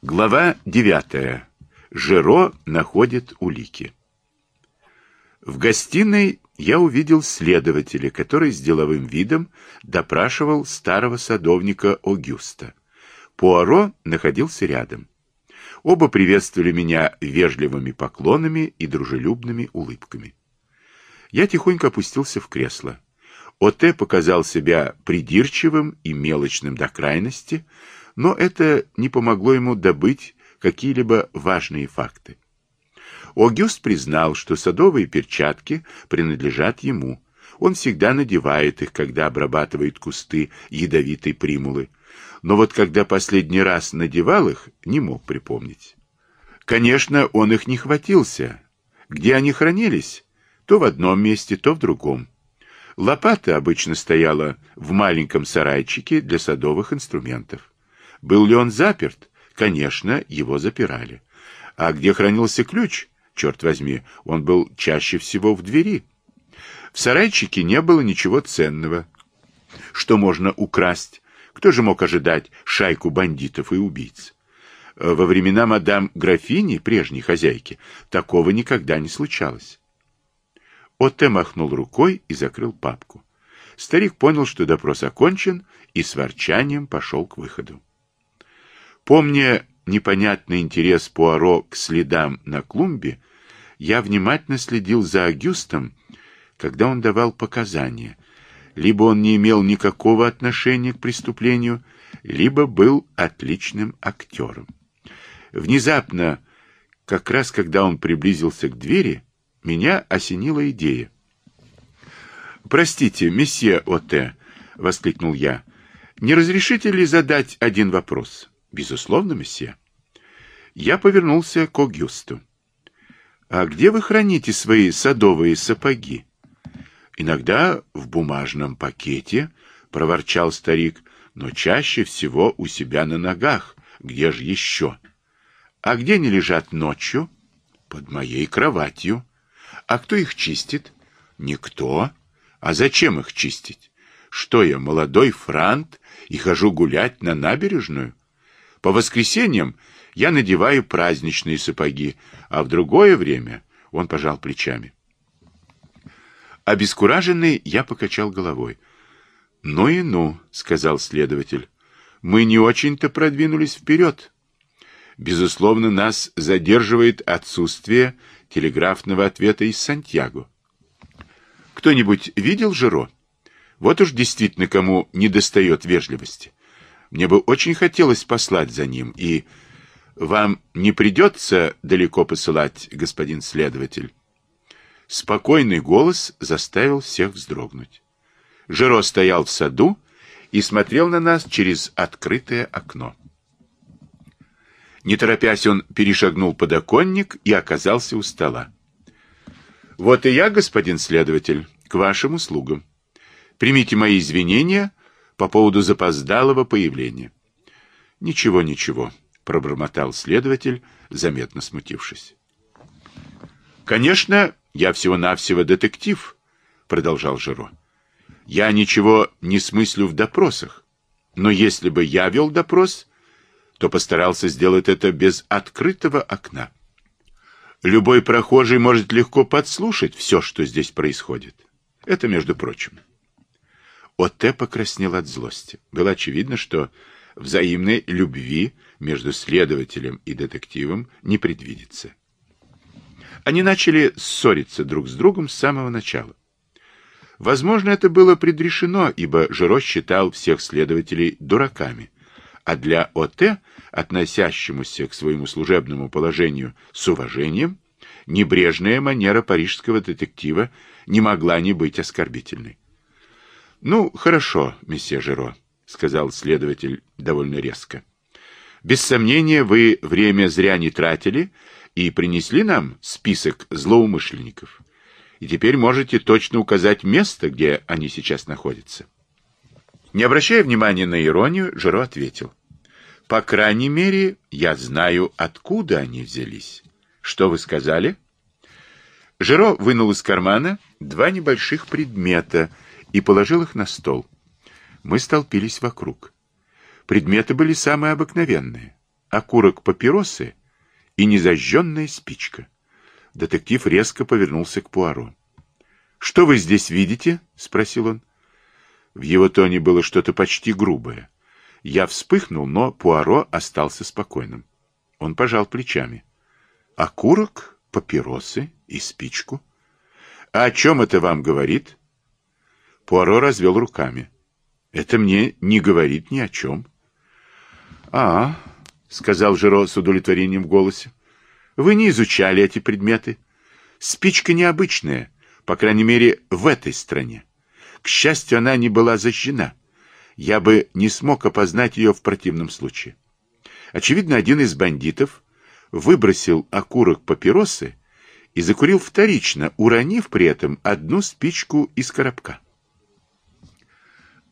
Глава 9. Жиро находит улики. В гостиной я увидел следователя, который с деловым видом допрашивал старого садовника Огюста. Пуаро находился рядом. Оба приветствовали меня вежливыми поклонами и дружелюбными улыбками. Я тихонько опустился в кресло. Оте показал себя придирчивым и мелочным до крайности, но это не помогло ему добыть какие-либо важные факты. Огюст признал, что садовые перчатки принадлежат ему. Он всегда надевает их, когда обрабатывает кусты ядовитой примулы. Но вот когда последний раз надевал их, не мог припомнить. Конечно, он их не хватился. Где они хранились? То в одном месте, то в другом. Лопата обычно стояла в маленьком сарайчике для садовых инструментов. Был ли он заперт? Конечно, его запирали. А где хранился ключ? Черт возьми, он был чаще всего в двери. В сарайчике не было ничего ценного. Что можно украсть? Кто же мог ожидать шайку бандитов и убийц? Во времена мадам графини, прежней хозяйки, такого никогда не случалось. Отте махнул рукой и закрыл папку. Старик понял, что допрос окончен, и с ворчанием пошел к выходу. Помня непонятный интерес Пуаро к следам на клумбе, я внимательно следил за Агюстом, когда он давал показания. Либо он не имел никакого отношения к преступлению, либо был отличным актером. Внезапно, как раз когда он приблизился к двери, меня осенила идея. «Простите, месье Оте», — воскликнул я, — «не разрешите ли задать один вопрос?» Безусловно, месье. Я повернулся к Огюсту. А где вы храните свои садовые сапоги? Иногда в бумажном пакете, проворчал старик, но чаще всего у себя на ногах. Где же еще? А где они лежат ночью? Под моей кроватью. А кто их чистит? Никто. А зачем их чистить? Что я, молодой франт, и хожу гулять на набережную? По воскресеньям я надеваю праздничные сапоги, а в другое время он пожал плечами. Обескураженный я покачал головой. «Ну и ну», — сказал следователь, — «мы не очень-то продвинулись вперед. Безусловно, нас задерживает отсутствие телеграфного ответа из Сантьяго. Кто-нибудь видел Жиро? Вот уж действительно кому недостает вежливости. Мне бы очень хотелось послать за ним, и вам не придется далеко посылать, господин следователь. Спокойный голос заставил всех вздрогнуть. Жиро стоял в саду и смотрел на нас через открытое окно. Не торопясь, он перешагнул подоконник и оказался у стола. «Вот и я, господин следователь, к вашим услугам. Примите мои извинения по поводу запоздалого появления. Ничего, ничего, пробормотал следователь, заметно смутившись. Конечно, я всего-навсего детектив, продолжал Жиро. Я ничего не смыслю в допросах, но если бы я вел допрос, то постарался сделать это без открытого окна. Любой прохожий может легко подслушать все, что здесь происходит. Это между прочим. Отте покраснел от злости. Было очевидно, что взаимной любви между следователем и детективом не предвидится. Они начали ссориться друг с другом с самого начала. Возможно, это было предрешено, ибо Жиро считал всех следователей дураками, а для ОТ, относящемуся к своему служебному положению с уважением, небрежная манера парижского детектива не могла не быть оскорбительной. Ну, хорошо, месье Жиро, сказал следователь довольно резко. Без сомнения, вы время зря не тратили и принесли нам список злоумышленников. И теперь можете точно указать место, где они сейчас находятся. Не обращая внимания на иронию, Жиро ответил. По крайней мере, я знаю, откуда они взялись. Что вы сказали? Жиро вынул из кармана два небольших предмета — и положил их на стол. Мы столпились вокруг. Предметы были самые обыкновенные. окурок папиросы и незажженная спичка. Детектив резко повернулся к Пуаро. «Что вы здесь видите?» — спросил он. В его тоне было что-то почти грубое. Я вспыхнул, но Пуаро остался спокойным. Он пожал плечами. «Окурок, папиросы и спичку. А о чем это вам говорит?» Пуаро развел руками. «Это мне не говорит ни о чем». «А, — сказал Жиро с удовлетворением в голосе, — вы не изучали эти предметы. Спичка необычная, по крайней мере, в этой стране. К счастью, она не была зажжена. Я бы не смог опознать ее в противном случае. Очевидно, один из бандитов выбросил окурок папиросы и закурил вторично, уронив при этом одну спичку из коробка.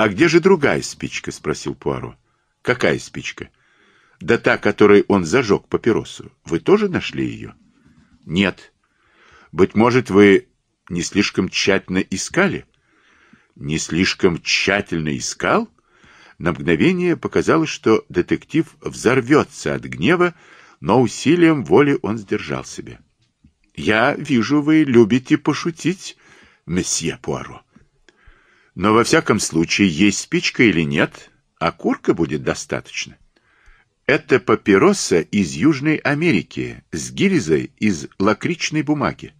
«А где же другая спичка?» — спросил Пуаро. «Какая спичка?» «Да та, которой он зажег папиросу. Вы тоже нашли ее?» «Нет. Быть может, вы не слишком тщательно искали?» «Не слишком тщательно искал?» На мгновение показалось, что детектив взорвется от гнева, но усилием воли он сдержал себя. «Я вижу, вы любите пошутить, месье Пуаро. Но во всяком случае, есть спичка или нет, окурка будет достаточно. Это папироса из Южной Америки с гильзой из лакричной бумаги.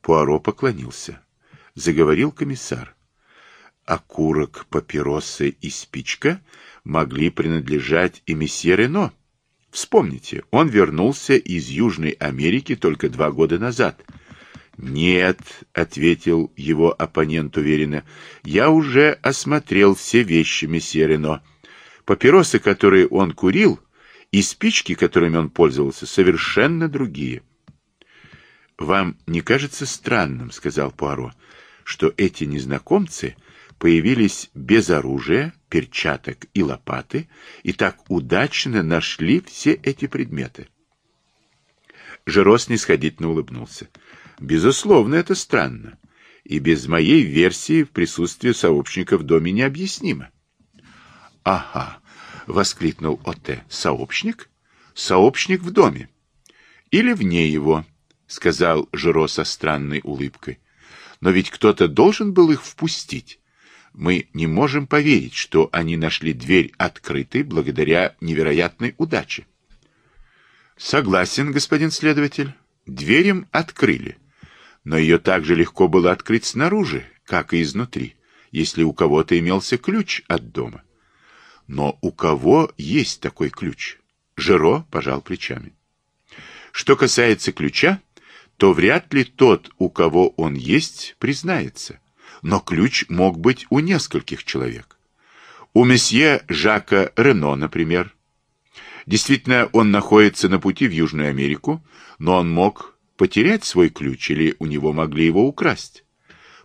Пуаро поклонился. Заговорил комиссар. Окурок, папиросы и спичка могли принадлежать и месье Рено. Вспомните, он вернулся из Южной Америки только два года назад — «Нет», — ответил его оппонент уверенно, — «я уже осмотрел все вещи месье Рено. Папиросы, которые он курил, и спички, которыми он пользовался, совершенно другие». «Вам не кажется странным, — сказал Пуаро, — что эти незнакомцы появились без оружия, перчаток и лопаты и так удачно нашли все эти предметы?» Жеро снисходительно улыбнулся. Безусловно, это странно. И без моей версии в присутствии сообщника в доме необъяснимо. — Ага, — воскликнул Оте. — Сообщник? Сообщник в доме. — Или вне его, — сказал Жиро со странной улыбкой. — Но ведь кто-то должен был их впустить. Мы не можем поверить, что они нашли дверь открытой благодаря невероятной удаче. — Согласен, господин следователь. Дверь им открыли но ее так же легко было открыть снаружи, как и изнутри, если у кого-то имелся ключ от дома. Но у кого есть такой ключ? Жиро пожал плечами. Что касается ключа, то вряд ли тот, у кого он есть, признается. Но ключ мог быть у нескольких человек. У месье Жака Рено, например. Действительно, он находится на пути в Южную Америку, но он мог потерять свой ключ или у него могли его украсть.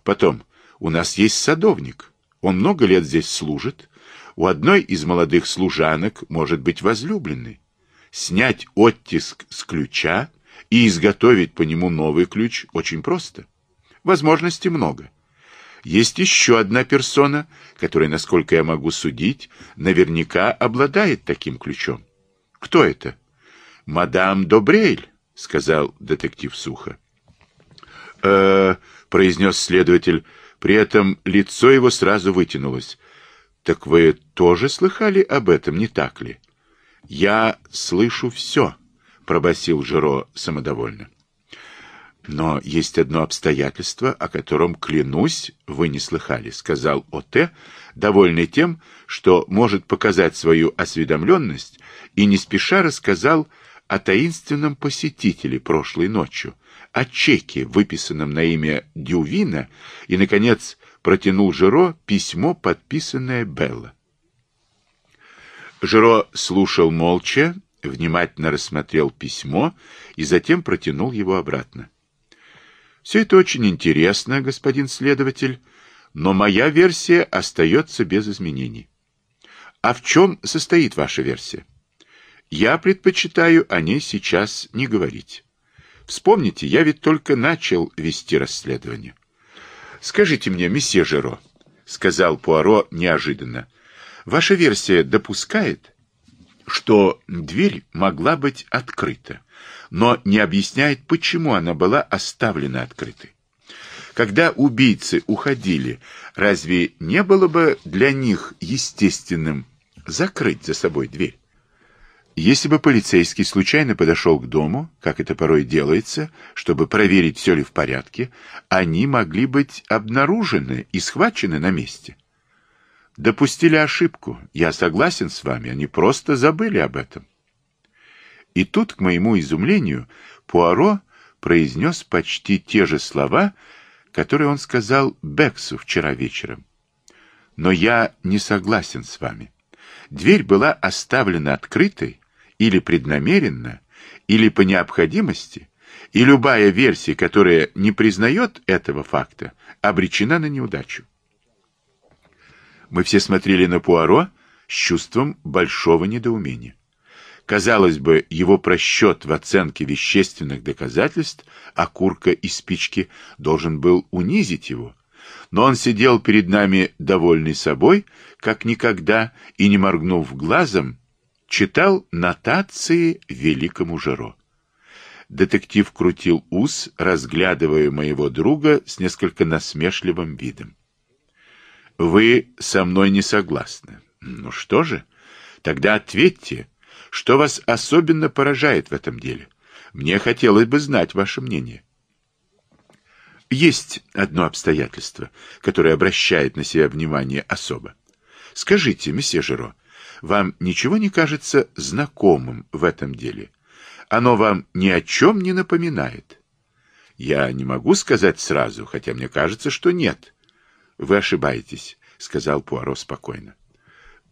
Потом, у нас есть садовник. Он много лет здесь служит. У одной из молодых служанок может быть возлюбленный. Снять оттиск с ключа и изготовить по нему новый ключ очень просто. Возможностей много. Есть еще одна персона, которая, насколько я могу судить, наверняка обладает таким ключом. Кто это? Мадам Добрейль сказал детектив сухо. э произнес следователь. При этом лицо его сразу вытянулось. «Так вы тоже слыхали об этом, не так ли?» «Я слышу все», — пробасил Жиро самодовольно. «Но есть одно обстоятельство, о котором, клянусь, вы не слыхали», — сказал Оте, довольный тем, что может показать свою осведомленность, и не спеша рассказал о таинственном посетителе прошлой ночью, о чеке, выписанном на имя Дювина, и, наконец, протянул Жиро письмо, подписанное Белла. Жиро слушал молча, внимательно рассмотрел письмо и затем протянул его обратно. «Все это очень интересно, господин следователь, но моя версия остается без изменений». «А в чем состоит ваша версия?» Я предпочитаю о ней сейчас не говорить. Вспомните, я ведь только начал вести расследование. Скажите мне, месье Жеро, — сказал Пуаро неожиданно, — ваша версия допускает, что дверь могла быть открыта, но не объясняет, почему она была оставлена открытой. Когда убийцы уходили, разве не было бы для них естественным закрыть за собой дверь? Если бы полицейский случайно подошел к дому, как это порой делается, чтобы проверить, все ли в порядке, они могли быть обнаружены и схвачены на месте. Допустили ошибку, я согласен с вами, они просто забыли об этом. И тут, к моему изумлению, Пуаро произнес почти те же слова, которые он сказал Бексу вчера вечером. Но я не согласен с вами. Дверь была оставлена открытой или преднамеренно, или по необходимости, и любая версия, которая не признает этого факта, обречена на неудачу. Мы все смотрели на Пуаро с чувством большого недоумения. Казалось бы, его просчет в оценке вещественных доказательств окурка и спички должен был унизить его. Но он сидел перед нами довольный собой, как никогда, и, не моргнув глазом, читал нотации великому Жиро. Детектив крутил ус, разглядывая моего друга с несколько насмешливым видом. «Вы со мной не согласны. Ну что же, тогда ответьте, что вас особенно поражает в этом деле? Мне хотелось бы знать ваше мнение. Есть одно обстоятельство, которое обращает на себя внимание особо. Скажите, месье Жиро, вам ничего не кажется знакомым в этом деле? Оно вам ни о чем не напоминает? Я не могу сказать сразу, хотя мне кажется, что нет. Вы ошибаетесь, сказал Пуаро спокойно.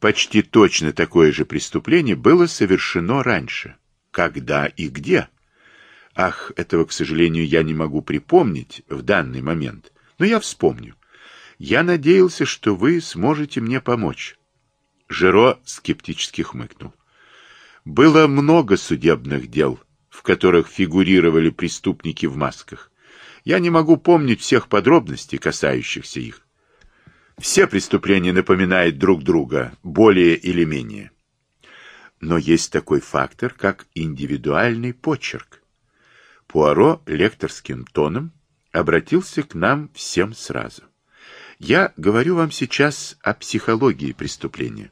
Почти точно такое же преступление было совершено раньше. Когда и где? Ах, этого, к сожалению, я не могу припомнить в данный момент, но я вспомню. Я надеялся, что вы сможете мне помочь. Жиро скептически хмыкнул. Было много судебных дел, в которых фигурировали преступники в масках. Я не могу помнить всех подробностей, касающихся их. Все преступления напоминают друг друга, более или менее. Но есть такой фактор, как индивидуальный почерк. Пуаро лекторским тоном обратился к нам всем сразу. Я говорю вам сейчас о психологии преступления.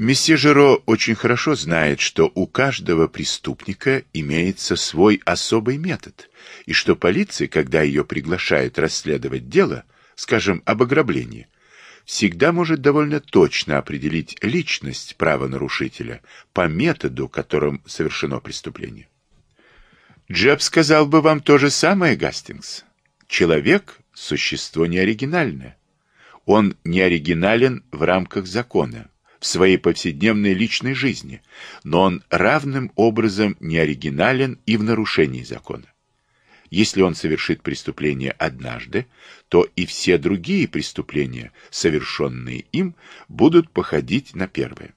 Месье Жиро очень хорошо знает, что у каждого преступника имеется свой особый метод, и что полиция, когда ее приглашают расследовать дело, скажем, об ограблении, всегда может довольно точно определить личность правонарушителя по методу, которым совершено преступление. Джеб сказал бы вам то же самое, Гастингс. Человек – существо неоригинальное. Он не оригинален в рамках закона, в своей повседневной личной жизни, но он равным образом не оригинален и в нарушении закона. Если он совершит преступление однажды, то и все другие преступления, совершенные им, будут походить на первое.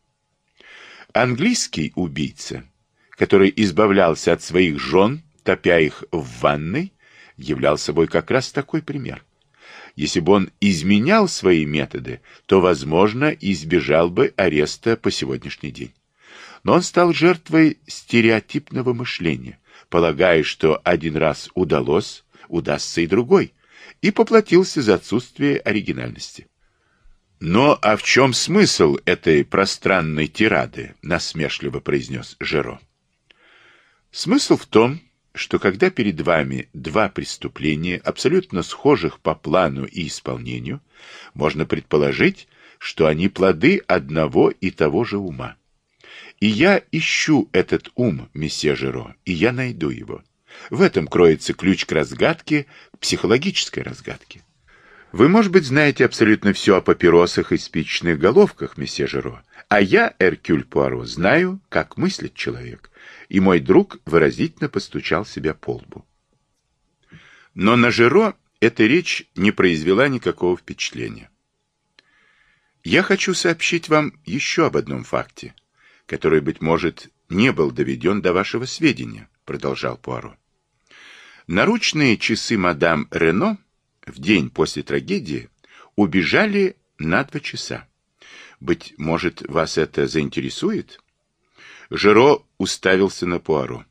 Английский убийца, который избавлялся от своих жен, топя их в ванной, являл собой как раз такой пример. Если бы он изменял свои методы, то, возможно, избежал бы ареста по сегодняшний день. Но он стал жертвой стереотипного мышления полагая, что один раз удалось, удастся и другой, и поплатился за отсутствие оригинальности. «Но а в чем смысл этой пространной тирады?» — насмешливо произнес Жеро. «Смысл в том, что когда перед вами два преступления, абсолютно схожих по плану и исполнению, можно предположить, что они плоды одного и того же ума. И я ищу этот ум, месье Жиро, и я найду его. В этом кроется ключ к разгадке, к психологической разгадке. Вы, может быть, знаете абсолютно все о папиросах и спичечных головках, месье Жиро, а я, Эркюль Пуаро, знаю, как мыслит человек. И мой друг выразительно постучал себя по лбу. Но на Жиро эта речь не произвела никакого впечатления. Я хочу сообщить вам еще об одном факте, который, быть может, не был доведен до вашего сведения, продолжал Пуаро. Наручные часы мадам Рено в день после трагедии убежали на два часа. Быть может, вас это заинтересует? Жиро уставился на Пуаро.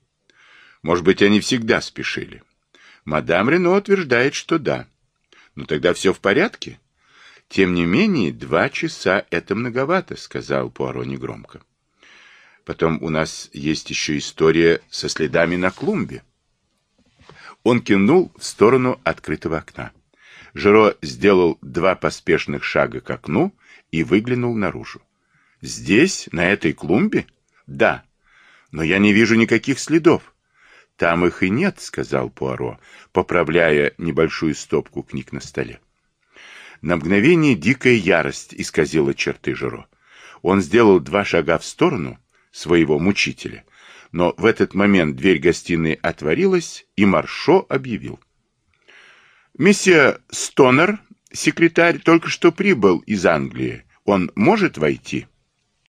Может быть, они всегда спешили. Мадам Рено утверждает, что да. Ну тогда все в порядке. Тем не менее, два часа — это многовато, — сказал Пуаро негромко. Потом у нас есть еще история со следами на клумбе. Он кивнул в сторону открытого окна. Жиро сделал два поспешных шага к окну и выглянул наружу. «Здесь, на этой клумбе?» «Да. Но я не вижу никаких следов». «Там их и нет», — сказал Пуаро, поправляя небольшую стопку книг на столе. На мгновение дикая ярость исказила черты Жиро. Он сделал два шага в сторону своего мучителя, но в этот момент дверь гостиной отворилась, и Маршо объявил. «Месье Стонер, секретарь, только что прибыл из Англии. Он может войти?»